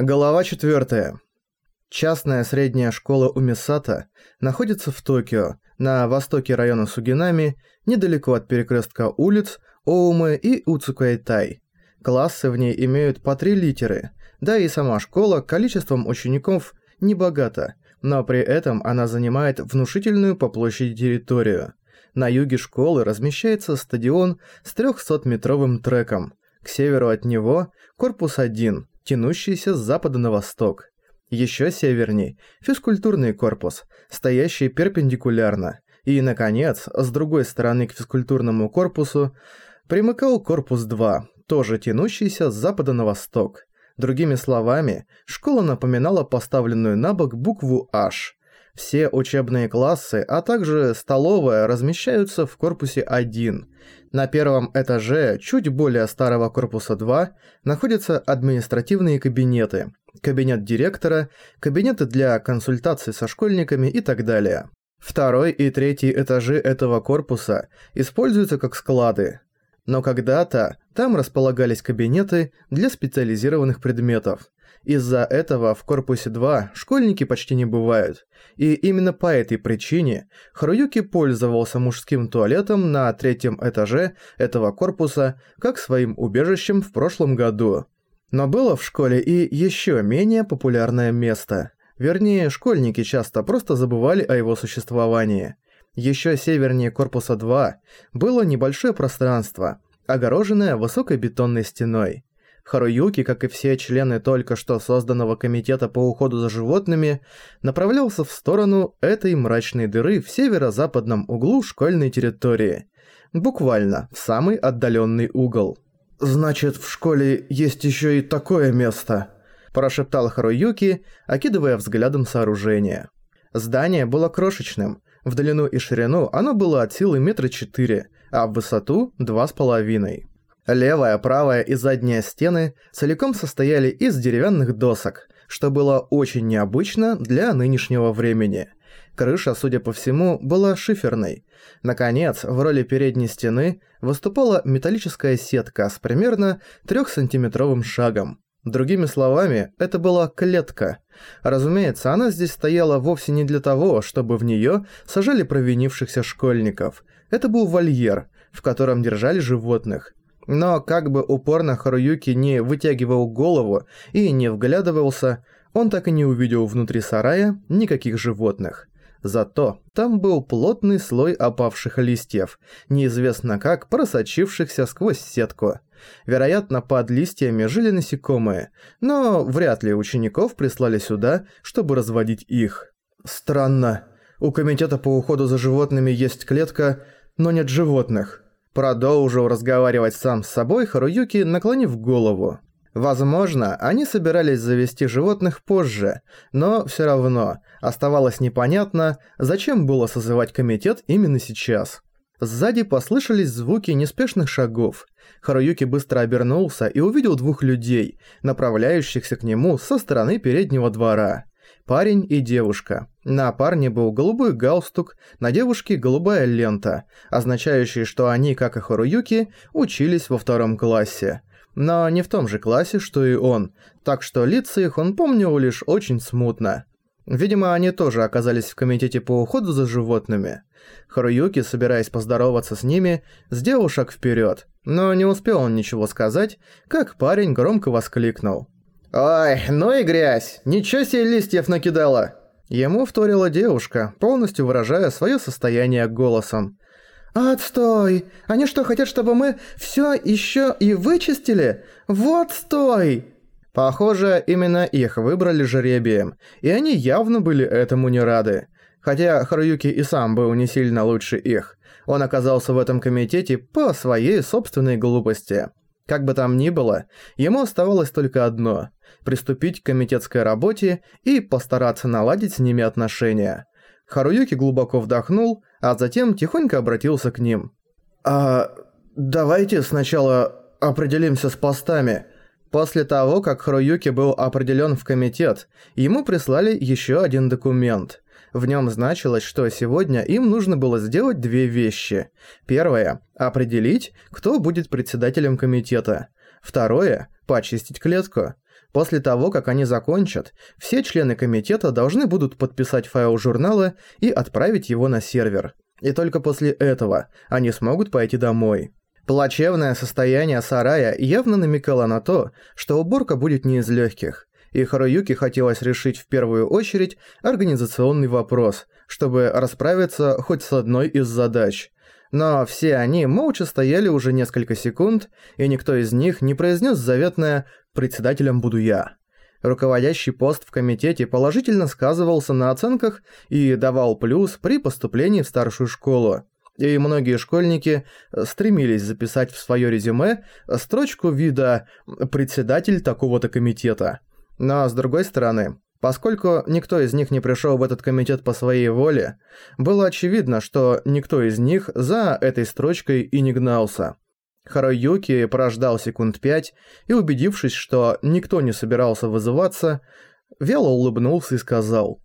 Глава 4. Частная средняя школа Умисата находится в Токио, на востоке района Сугинами, недалеко от перекрестка улиц Оумэ и Уцукайтай. Классы в ней имеют по три литеры, да и сама школа количеством учеников не богата, но при этом она занимает внушительную по площади территорию. На юге школы размещается стадион с 300-метровым треком. К северу от него корпус 1 – тянущийся с запада на восток. Еще северней – физкультурный корпус, стоящий перпендикулярно. И, наконец, с другой стороны к физкультурному корпусу примыкал корпус 2, тоже тянущийся с запада на восток. Другими словами, школа напоминала поставленную на бок букву H. Все учебные классы, а также столовая размещаются в корпусе 1. На первом этаже, чуть более старого корпуса 2, находятся административные кабинеты, кабинет директора, кабинеты для консультаций со школьниками и так далее. Второй и третий этажи этого корпуса используются как склады. Но когда-то там располагались кабинеты для специализированных предметов. Из-за этого в корпусе 2 школьники почти не бывают. И именно по этой причине Харуюки пользовался мужским туалетом на третьем этаже этого корпуса как своим убежищем в прошлом году. Но было в школе и еще менее популярное место. Вернее, школьники часто просто забывали о его существовании. Еще севернее корпуса 2 было небольшое пространство, огороженное высокой бетонной стеной. Харуюки, как и все члены только что созданного комитета по уходу за животными, направлялся в сторону этой мрачной дыры в северо-западном углу школьной территории. Буквально, в самый отдаленный угол. «Значит, в школе есть еще и такое место», – прошептал Харуюки, окидывая взглядом сооружение. Здание было крошечным. В длину и ширину оно было от силы метра четыре, а в высоту – два с половиной. Левая, правая и задняя стены целиком состояли из деревянных досок, что было очень необычно для нынешнего времени. Крыша, судя по всему, была шиферной. Наконец, в роли передней стены выступала металлическая сетка с примерно 3-сантиметровым шагом. Другими словами, это была клетка. Разумеется, она здесь стояла вовсе не для того, чтобы в неё сажали провинившихся школьников. Это был вольер, в котором держали животных. Но как бы упорно Харуюки не вытягивал голову и не вглядывался, он так и не увидел внутри сарая никаких животных. Зато там был плотный слой опавших листьев, неизвестно как просочившихся сквозь сетку. Вероятно, под листьями жили насекомые, но вряд ли учеников прислали сюда, чтобы разводить их. Странно. У комитета по уходу за животными есть клетка, но нет животных. Продолжил разговаривать сам с собой Харуюки, наклонив голову. Возможно, они собирались завести животных позже, но все равно оставалось непонятно, зачем было созывать комитет именно сейчас. Сзади послышались звуки неспешных шагов. Харуюки быстро обернулся и увидел двух людей, направляющихся к нему со стороны переднего двора парень и девушка. На парне был голубой галстук, на девушке голубая лента, означающая, что они, как и Харуюки, учились во втором классе. Но не в том же классе, что и он, так что лица их он помнил лишь очень смутно. Видимо, они тоже оказались в комитете по уходу за животными. Харуюки, собираясь поздороваться с ними, сделал шаг вперед, но не успел он ничего сказать, как парень громко воскликнул. «Ой, ну и грязь! Ничего себе листьев накидала!» Ему вторила девушка, полностью выражая свое состояние голосом. «Отстой! Они что, хотят, чтобы мы все еще и вычистили? Вот стой!» Похоже, именно их выбрали жеребием, и они явно были этому не рады. Хотя Харуюки и сам был не сильно лучше их. Он оказался в этом комитете по своей собственной глупости. Как бы там ни было, ему оставалось только одно – приступить к комитетской работе и постараться наладить с ними отношения. Харуюки глубоко вдохнул, а затем тихонько обратился к ним. «А давайте сначала определимся с постами». После того, как Харуюки был определен в комитет, ему прислали еще один документ – в нем значилось, что сегодня им нужно было сделать две вещи. Первое – определить, кто будет председателем комитета. Второе – почистить клетку. После того, как они закончат, все члены комитета должны будут подписать файл журнала и отправить его на сервер. И только после этого они смогут пойти домой. Плачевное состояние сарая явно намекало на то, что уборка будет не из легких, и Харуюки хотелось решить в первую очередь организационный вопрос, чтобы расправиться хоть с одной из задач. Но все они молча стояли уже несколько секунд, и никто из них не произнес заветное «председателем буду я». Руководящий пост в комитете положительно сказывался на оценках и давал плюс при поступлении в старшую школу. И многие школьники стремились записать в свое резюме строчку вида «председатель такого-то комитета». Но с другой стороны, поскольку никто из них не пришел в этот комитет по своей воле, было очевидно, что никто из них за этой строчкой и не гнался. Харуюки прождал секунд пять и, убедившись, что никто не собирался вызываться, вяло улыбнулся и сказал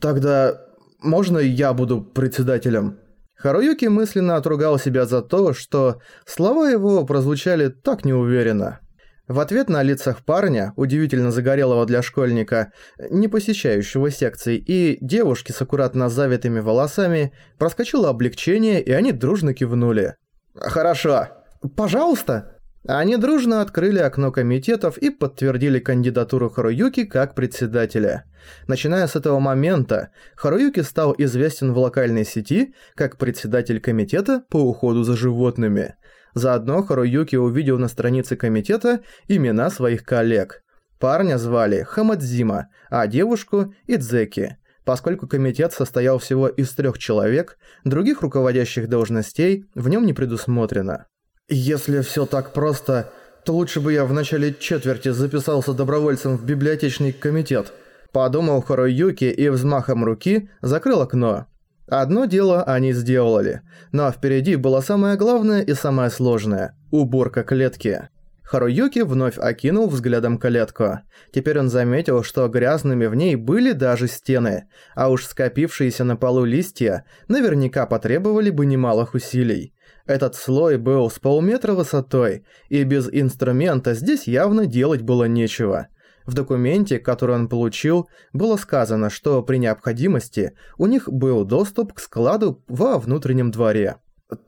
«Тогда можно я буду председателем?» Харуюки мысленно отругал себя за то, что слова его прозвучали так неуверенно. В ответ на лицах парня, удивительно загорелого для школьника, не посещающего секций, и девушки с аккуратно завитыми волосами, проскочило облегчение, и они дружно кивнули. «Хорошо», «Пожалуйста!» Они дружно открыли окно комитетов и подтвердили кандидатуру Харуюки как председателя. Начиная с этого момента, Харуюки стал известен в локальной сети как председатель комитета по уходу за животными. Заодно Харуюки увидел на странице комитета имена своих коллег. Парня звали Хамадзима, а девушку – Идзеки. Поскольку комитет состоял всего из трех человек, других руководящих должностей в нем не предусмотрено. «Если все так просто, то лучше бы я в начале четверти записался добровольцем в библиотечный комитет», подумал Харуюки и взмахом руки закрыл окно. Одно дело они сделали, но впереди было самое главное и самое сложное – уборка клетки. Харуюки вновь окинул взглядом клетку. Теперь он заметил, что грязными в ней были даже стены, а уж скопившиеся на полу листья наверняка потребовали бы немалых усилий. Этот слой был с полметра высотой, и без инструмента здесь явно делать было нечего. В документе, который он получил, было сказано, что при необходимости у них был доступ к складу во внутреннем дворе.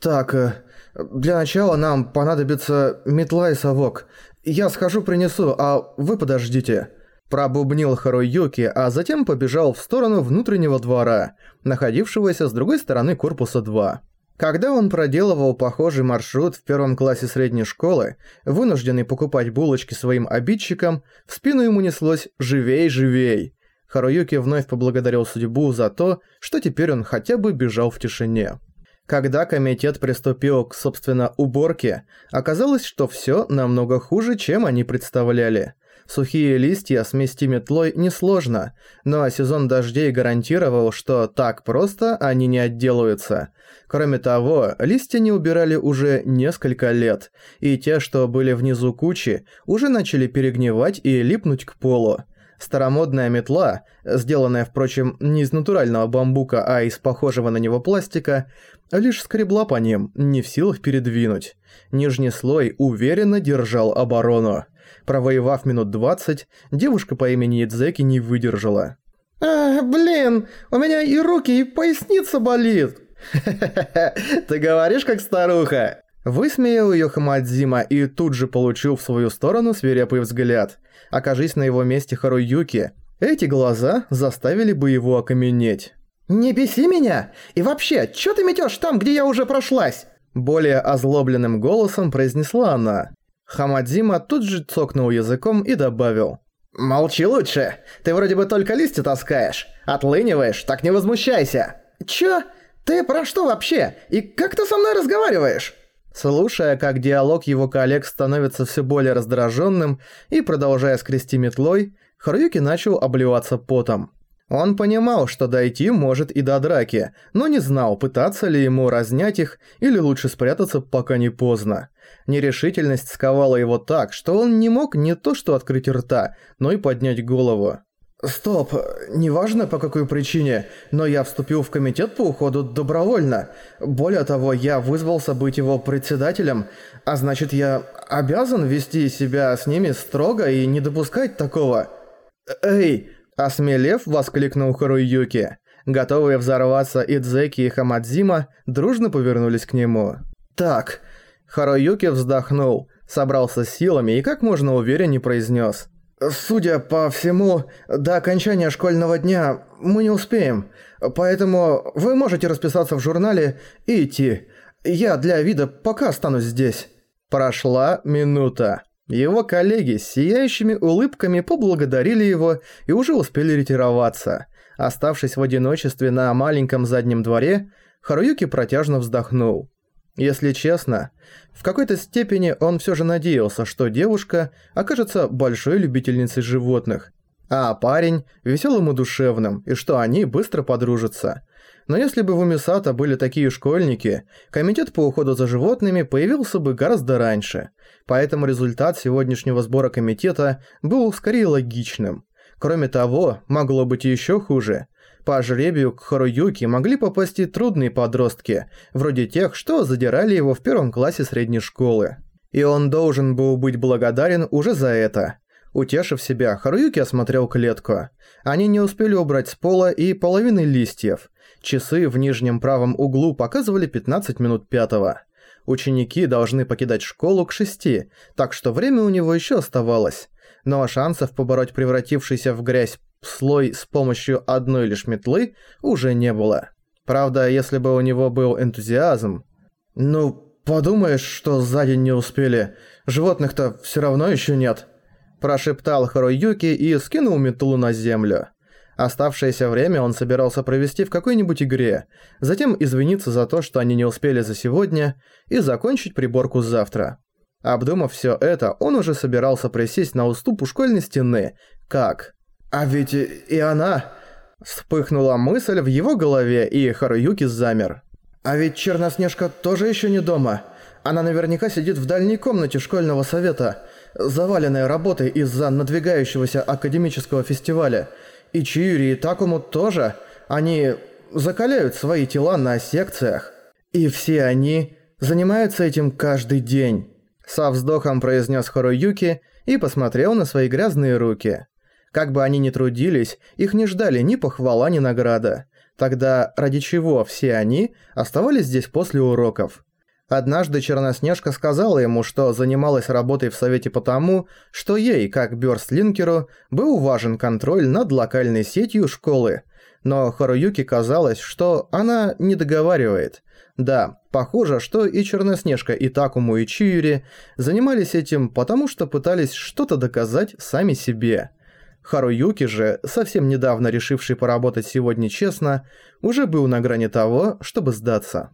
«Так, э, для начала нам понадобится метла и совок. Я схожу принесу, а вы подождите». Пробубнил Харуюки, а затем побежал в сторону внутреннего двора, находившегося с другой стороны корпуса 2. Когда он проделывал похожий маршрут в первом классе средней школы, вынужденный покупать булочки своим обидчикам, в спину ему неслось «Живей, живей!». Харуюки вновь поблагодарил судьбу за то, что теперь он хотя бы бежал в тишине. Когда комитет приступил к, собственно, уборке, оказалось, что всё намного хуже, чем они представляли – Сухие листья смести метлой несложно, но сезон дождей гарантировал, что так просто они не отделаются. Кроме того, листья не убирали уже несколько лет, и те, что были внизу кучи, уже начали перегнивать и липнуть к полу. Старомодная метла, сделанная, впрочем, не из натурального бамбука, а из похожего на него пластика, лишь скребла по ним, не в силах передвинуть. Нижний слой уверенно держал оборону. Провоевав минут 20, девушка по имени Идзеки не выдержала. «А, блин, у меня и руки, и поясница болит!» ты говоришь как старуха!» Высмеял её Хамадзима и тут же получил в свою сторону свирепый взгляд. Окажись на его месте Харуюки, эти глаза заставили бы его окаменеть. «Не беси меня! И вообще, чё ты метёшь там, где я уже прошлась?» Более озлобленным голосом произнесла она. Хамадзима тут же цокнул языком и добавил. «Молчи лучше. Ты вроде бы только листья таскаешь. Отлыниваешь, так не возмущайся». «Чё? Ты про что вообще? И как ты со мной разговариваешь?» Слушая, как диалог его коллег становится все более раздраженным и продолжая скрести метлой, Харуюки начал обливаться потом. Он понимал, что дойти может и до драки, но не знал, пытаться ли ему разнять их или лучше спрятаться, пока не поздно. Нерешительность сковала его так, что он не мог не то что открыть рта, но и поднять голову. Стоп, неважно по какой причине, но я вступил в комитет по уходу добровольно. Более того, я вызвался быть его председателем, а значит я обязан вести себя с ними строго и не допускать такого. Эй, осмелев, воскликнул Харуюки. Готовые взорваться Идзеки и Хамадзима дружно повернулись к нему. Так, Харуюки вздохнул, собрался силами и как можно увереннее произнес. «Судя по всему, до окончания школьного дня мы не успеем, поэтому вы можете расписаться в журнале и идти. Я для вида пока останусь здесь». Прошла минута. Его коллеги с сияющими улыбками поблагодарили его и уже успели ретироваться. Оставшись в одиночестве на маленьком заднем дворе, Харуюки протяжно вздохнул. Если честно, в какой-то степени он все же надеялся, что девушка окажется большой любительницей животных, а парень – веселым и душевным, и что они быстро подружатся. Но если бы в Умисата были такие школьники, комитет по уходу за животными появился бы гораздо раньше. Поэтому результат сегодняшнего сбора комитета был скорее логичным. Кроме того, могло быть еще хуже – по жребию к Харуюке могли попасть и трудные подростки, вроде тех, что задирали его в первом классе средней школы. И он должен был быть благодарен уже за это. Утешив себя, Харуюки осмотрел клетку. Они не успели убрать с пола и половины листьев. Часы в нижнем правом углу показывали 15 минут пятого. Ученики должны покидать школу к шести, так что время у него еще оставалось. Но шансов побороть превратившийся в грязь слой с помощью одной лишь метлы уже не было. Правда, если бы у него был энтузиазм... «Ну, подумаешь, что сзади не успели. Животных-то все равно еще нет», – прошептал Харуюки и скинул метлу на землю. Оставшееся время он собирался провести в какой-нибудь игре, затем извиниться за то, что они не успели за сегодня, и закончить приборку завтра. Обдумав все это, он уже собирался присесть на уступ у школьной стены, как... «А ведь и она...» Вспыхнула мысль в его голове, и Харуюки замер. «А ведь Черноснежка тоже еще не дома. Она наверняка сидит в дальней комнате школьного совета, заваленная работой из-за надвигающегося академического фестиваля. И Чиури и Такому тоже. Они закаляют свои тела на секциях. И все они занимаются этим каждый день». Со вздохом произнес Харуюки и посмотрел на свои грязные руки. Как бы они ни трудились, их не ждали ни похвала, ни награда. Тогда ради чего все они оставались здесь после уроков? Однажды Черноснежка сказала ему, что занималась работой в совете потому, что ей, как Бёрстлинкеру, был важен контроль над локальной сетью школы. Но Харуюке казалось, что она не договаривает. Да, похоже, что и Черноснежка, и Такому, и Чиури занимались этим потому, что пытались что-то доказать сами себе. Харуюки же, совсем недавно решивший поработать сегодня честно, уже был на грани того, чтобы сдаться.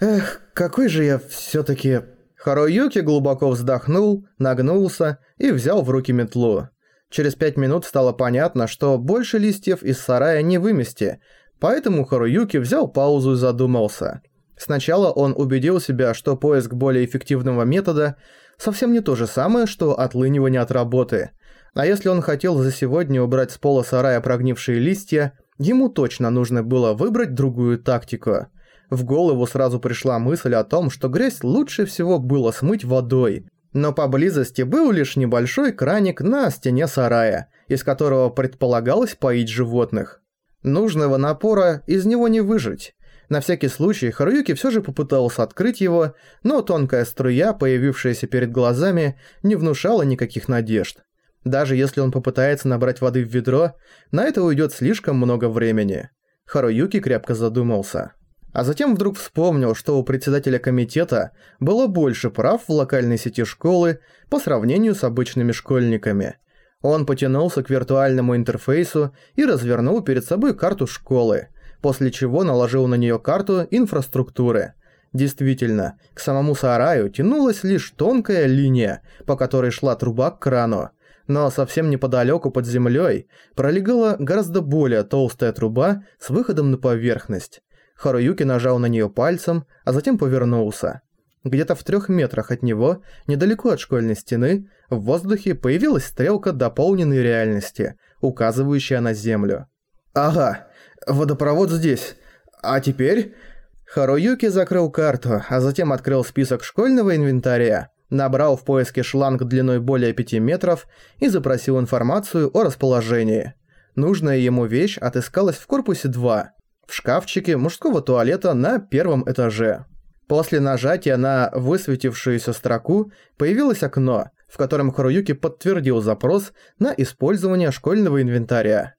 «Эх, какой же я всё-таки...» Харуюки глубоко вздохнул, нагнулся и взял в руки метлу. Через пять минут стало понятно, что больше листьев из сарая не вымести, поэтому Харуюки взял паузу и задумался. Сначала он убедил себя, что поиск более эффективного метода совсем не то же самое, что отлынивание от работы – а если он хотел за сегодня убрать с пола сарая прогнившие листья, ему точно нужно было выбрать другую тактику. В голову сразу пришла мысль о том, что грязь лучше всего было смыть водой. Но поблизости был лишь небольшой краник на стене сарая, из которого предполагалось поить животных. Нужного напора из него не выжить. На всякий случай Харуюки все же попытался открыть его, но тонкая струя, появившаяся перед глазами, не внушала никаких надежд. Даже если он попытается набрать воды в ведро, на это уйдет слишком много времени. Харуюки крепко задумался. А затем вдруг вспомнил, что у председателя комитета было больше прав в локальной сети школы по сравнению с обычными школьниками. Он потянулся к виртуальному интерфейсу и развернул перед собой карту школы, после чего наложил на нее карту инфраструктуры. Действительно, к самому сараю тянулась лишь тонкая линия, по которой шла труба к крану, но совсем неподалеку под землей пролегала гораздо более толстая труба с выходом на поверхность. Харуюки нажал на нее пальцем, а затем повернулся. Где-то в трех метрах от него, недалеко от школьной стены, в воздухе появилась стрелка дополненной реальности, указывающая на землю. «Ага, водопровод здесь. А теперь...» Харуюки закрыл карту, а затем открыл список школьного инвентаря, набрал в поиске шланг длиной более 5 метров и запросил информацию о расположении. Нужная ему вещь отыскалась в корпусе 2, в шкафчике мужского туалета на первом этаже. После нажатия на высветившуюся строку появилось окно, в котором Харуюки подтвердил запрос на использование школьного инвентаря.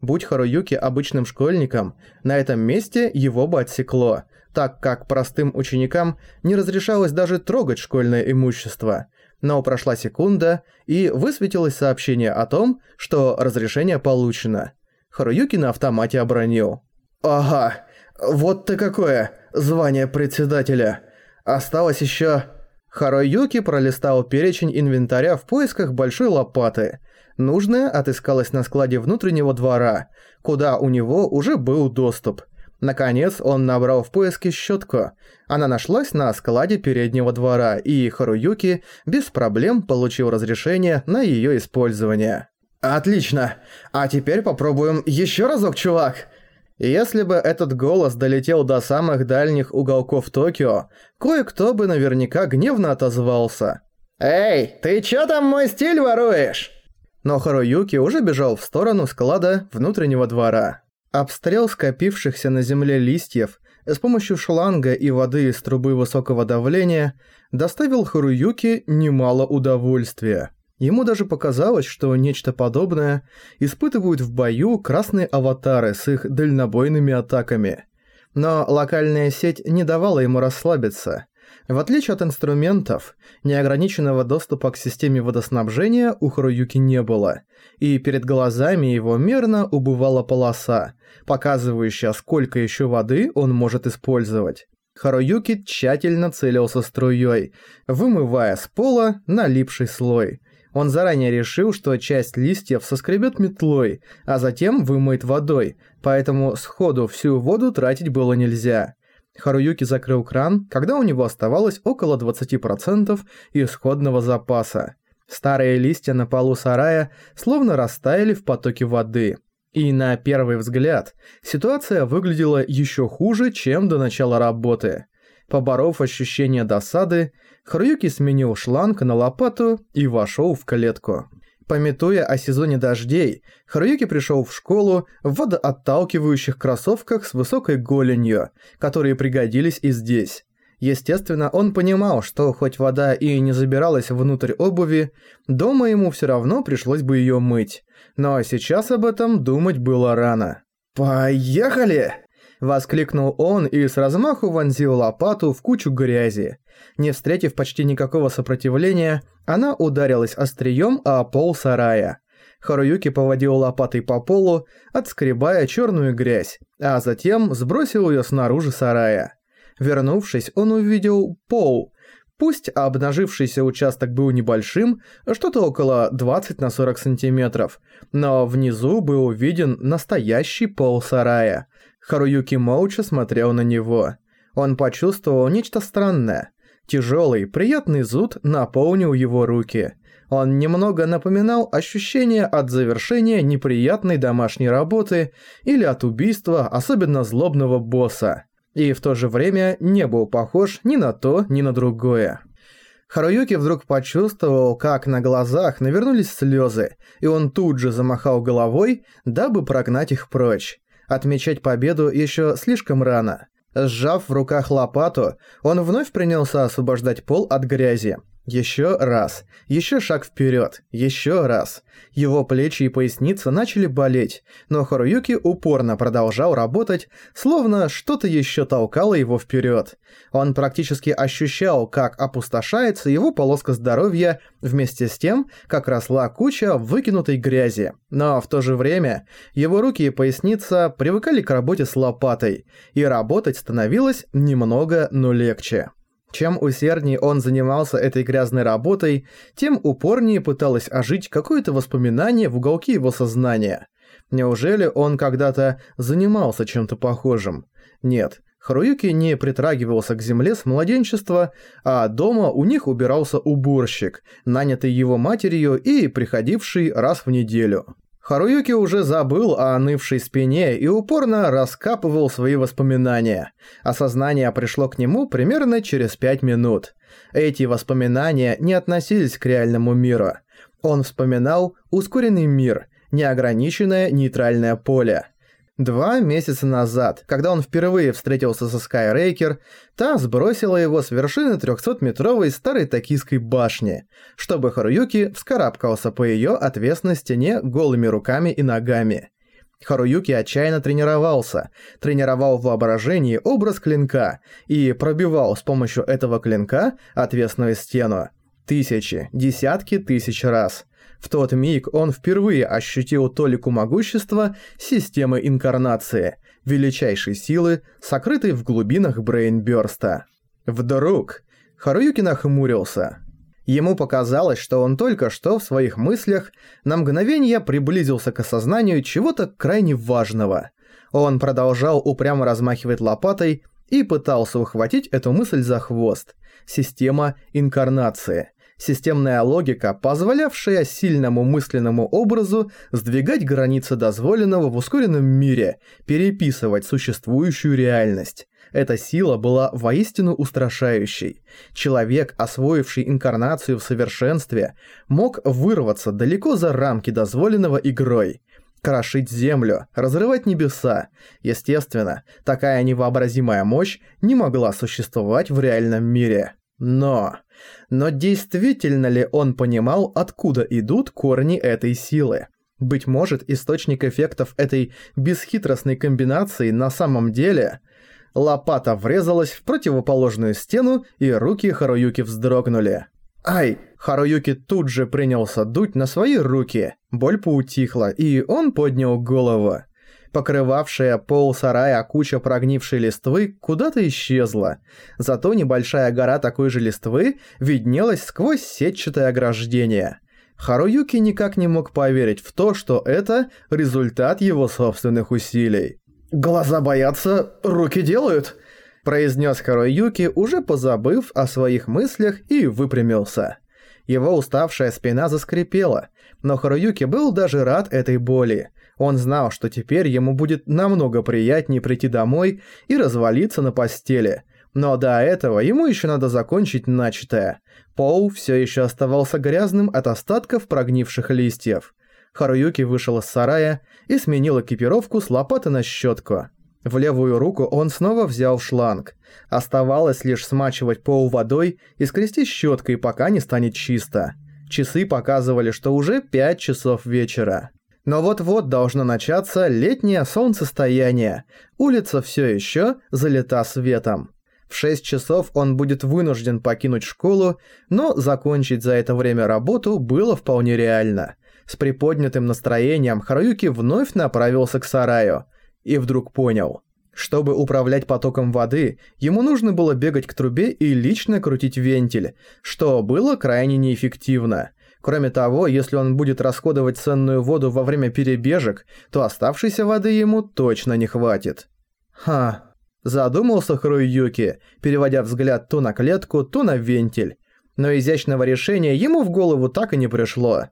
Будь Харуюки обычным школьником, на этом месте его бы отсекло, так как простым ученикам не разрешалось даже трогать школьное имущество. Но прошла секунда, и высветилось сообщение о том, что разрешение получено. Харуюки на автомате обронил. «Ага, вот ты какое, звание председателя. Осталось еще...» Харуюки пролистал перечень инвентаря в поисках большой лопаты – Нужное отыскалось на складе внутреннего двора, куда у него уже был доступ. Наконец он набрал в поиске щетку. Она нашлась на складе переднего двора, и Харуюки без проблем получил разрешение на ее использование. «Отлично! А теперь попробуем еще разок, чувак!» Если бы этот голос долетел до самых дальних уголков Токио, кое-кто бы наверняка гневно отозвался. «Эй, ты чё там мой стиль воруешь?» но Харуюки уже бежал в сторону склада внутреннего двора. Обстрел скопившихся на земле листьев с помощью шланга и воды из трубы высокого давления доставил Харуюки немало удовольствия. Ему даже показалось, что нечто подобное испытывают в бою красные аватары с их дальнобойными атаками. Но локальная сеть не давала ему расслабиться – в отличие от инструментов, неограниченного доступа к системе водоснабжения у Харуюки не было, и перед глазами его мерно убывала полоса, показывающая, сколько еще воды он может использовать. Харуюки тщательно целился струей, вымывая с пола налипший слой. Он заранее решил, что часть листьев соскребет метлой, а затем вымоет водой, поэтому сходу всю воду тратить было нельзя. Харуюки закрыл кран, когда у него оставалось около 20% исходного запаса. Старые листья на полу сарая словно растаяли в потоке воды. И на первый взгляд ситуация выглядела еще хуже, чем до начала работы. Поборов ощущение досады, Харуюки сменил шланг на лопату и вошел в клетку. Пометуя о сезоне дождей, Харуюки пришел в школу в водоотталкивающих кроссовках с высокой голенью, которые пригодились и здесь. Естественно, он понимал, что хоть вода и не забиралась внутрь обуви, дома ему все равно пришлось бы ее мыть. Но сейчас об этом думать было рано. «Поехали!» Воскликнул он и с размаху вонзил лопату в кучу грязи. Не встретив почти никакого сопротивления, она ударилась острием о пол сарая. Харуюки поводил лопатой по полу, отскребая черную грязь, а затем сбросил ее снаружи сарая. Вернувшись, он увидел пол. Пусть обнажившийся участок был небольшим, что-то около 20 на 40 сантиметров, но внизу был виден настоящий пол сарая. Харуюки молча смотрел на него. Он почувствовал нечто странное. Тяжелый, приятный зуд наполнил его руки. Он немного напоминал ощущение от завершения неприятной домашней работы или от убийства особенно злобного босса. И в то же время не был похож ни на то, ни на другое. Харуюки вдруг почувствовал, как на глазах навернулись слезы, и он тут же замахал головой, дабы прогнать их прочь. Отмечать победу еще слишком рано. Сжав в руках лопату, он вновь принялся освобождать пол от грязи. Еще раз. Еще шаг вперед. Еще раз. Его плечи и поясница начали болеть, но Харуюки упорно продолжал работать, словно что-то еще толкало его вперед. Он практически ощущал, как опустошается его полоска здоровья вместе с тем, как росла куча выкинутой грязи. Но в то же время его руки и поясница привыкали к работе с лопатой, и работать становилось немного, но легче. Чем усерднее он занимался этой грязной работой, тем упорнее пыталось ожить какое-то воспоминание в уголке его сознания. Неужели он когда-то занимался чем-то похожим? Нет, Харуюки не притрагивался к земле с младенчества, а дома у них убирался уборщик, нанятый его матерью и приходивший раз в неделю. Харуюки уже забыл о нывшей спине и упорно раскапывал свои воспоминания. Осознание пришло к нему примерно через пять минут. Эти воспоминания не относились к реальному миру. Он вспоминал ускоренный мир, неограниченное нейтральное поле. Два месяца назад, когда он впервые встретился со Скайрейкер, та сбросила его с вершины 300-метровой старой токийской башни, чтобы Харуюки вскарабкался по ее отвесной стене голыми руками и ногами. Харуюки отчаянно тренировался, тренировал в воображении образ клинка и пробивал с помощью этого клинка отвесную стену. Тысячи, десятки тысяч раз – в тот миг он впервые ощутил толику могущества системы инкарнации, величайшей силы, сокрытой в глубинах Брейнбёрста. Вдруг Харуюки нахмурился. Ему показалось, что он только что в своих мыслях на мгновение приблизился к осознанию чего-то крайне важного. Он продолжал упрямо размахивать лопатой и пытался ухватить эту мысль за хвост. Система инкарнации системная логика, позволявшая сильному мысленному образу сдвигать границы дозволенного в ускоренном мире, переписывать существующую реальность. Эта сила была воистину устрашающей. Человек, освоивший инкарнацию в совершенстве, мог вырваться далеко за рамки дозволенного игрой. Крошить землю, разрывать небеса. Естественно, такая невообразимая мощь не могла существовать в реальном мире. Но... Но действительно ли он понимал, откуда идут корни этой силы? Быть может, источник эффектов этой бесхитростной комбинации на самом деле... Лопата врезалась в противоположную стену, и руки Харуюки вздрогнули. «Ай!» Харуюки тут же принялся дуть на свои руки. Боль поутихла, и он поднял голову. Покрывавшая пол сарая куча прогнившей листвы куда-то исчезла. Зато небольшая гора такой же листвы виднелась сквозь сетчатое ограждение. Харуюки никак не мог поверить в то, что это результат его собственных усилий. «Глаза боятся, руки делают», – произнес Харуюки, уже позабыв о своих мыслях и выпрямился. Его уставшая спина заскрипела, но Харуюки был даже рад этой боли. Он знал, что теперь ему будет намного приятнее прийти домой и развалиться на постели. Но до этого ему еще надо закончить начатое. Пол все еще оставался грязным от остатков прогнивших листьев. Харуюки вышел из сарая и сменил экипировку с лопаты на щетку. В левую руку он снова взял шланг. Оставалось лишь смачивать пол водой и скрести щеткой, пока не станет чисто. Часы показывали, что уже 5 часов вечера. Но вот-вот должно начаться летнее солнцестояние. Улица все еще залита светом. В 6 часов он будет вынужден покинуть школу, но закончить за это время работу было вполне реально. С приподнятым настроением Харуюки вновь направился к сараю. И вдруг понял. Чтобы управлять потоком воды, ему нужно было бегать к трубе и лично крутить вентиль, что было крайне неэффективно – Кроме того, если он будет расходовать ценную воду во время перебежек, то оставшейся воды ему точно не хватит. Ха. Задумался Харуюки, переводя взгляд то на клетку, то на вентиль. Но изящного решения ему в голову так и не пришло.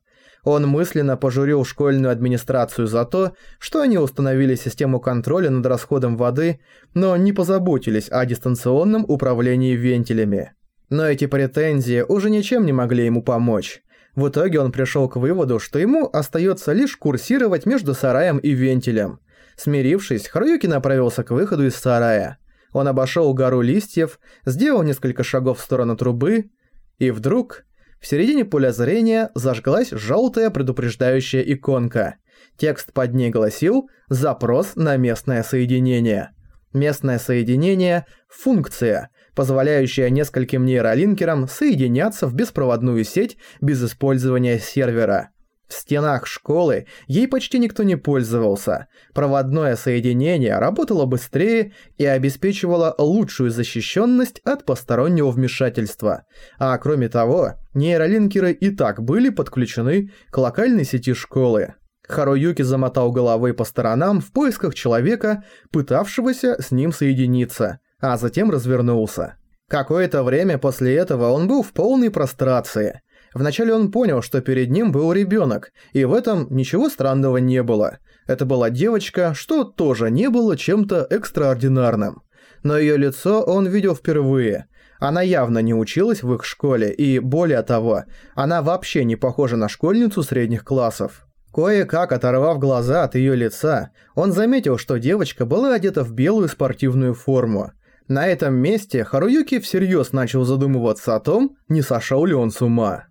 Он мысленно пожурил школьную администрацию за то, что они установили систему контроля над расходом воды, но не позаботились о дистанционном управлении вентилями. Но эти претензии уже ничем не могли ему помочь. В итоге он пришел к выводу, что ему остается лишь курсировать между сараем и вентилем. Смирившись, Харуюки направился к выходу из сарая. Он обошел гору листьев, сделал несколько шагов в сторону трубы, и вдруг в середине поля зрения зажглась желтая предупреждающая иконка. Текст под ней гласил «Запрос на местное соединение». Местное соединение – функция – позволяющая нескольким нейролинкерам соединяться в беспроводную сеть без использования сервера. В стенах школы ей почти никто не пользовался. Проводное соединение работало быстрее и обеспечивало лучшую защищенность от постороннего вмешательства. А кроме того, нейролинкеры и так были подключены к локальной сети школы. Харуюки замотал головой по сторонам в поисках человека, пытавшегося с ним соединиться – а затем развернулся. Какое-то время после этого он был в полной прострации. Вначале он понял, что перед ним был ребенок, и в этом ничего странного не было. Это была девочка, что тоже не было чем-то экстраординарным. Но ее лицо он видел впервые. Она явно не училась в их школе, и более того, она вообще не похожа на школьницу средних классов. Кое-как оторвав глаза от ее лица, он заметил, что девочка была одета в белую спортивную форму. На этом месте Харуюки всерьез начал задумываться о том, не сошел ли он с ума.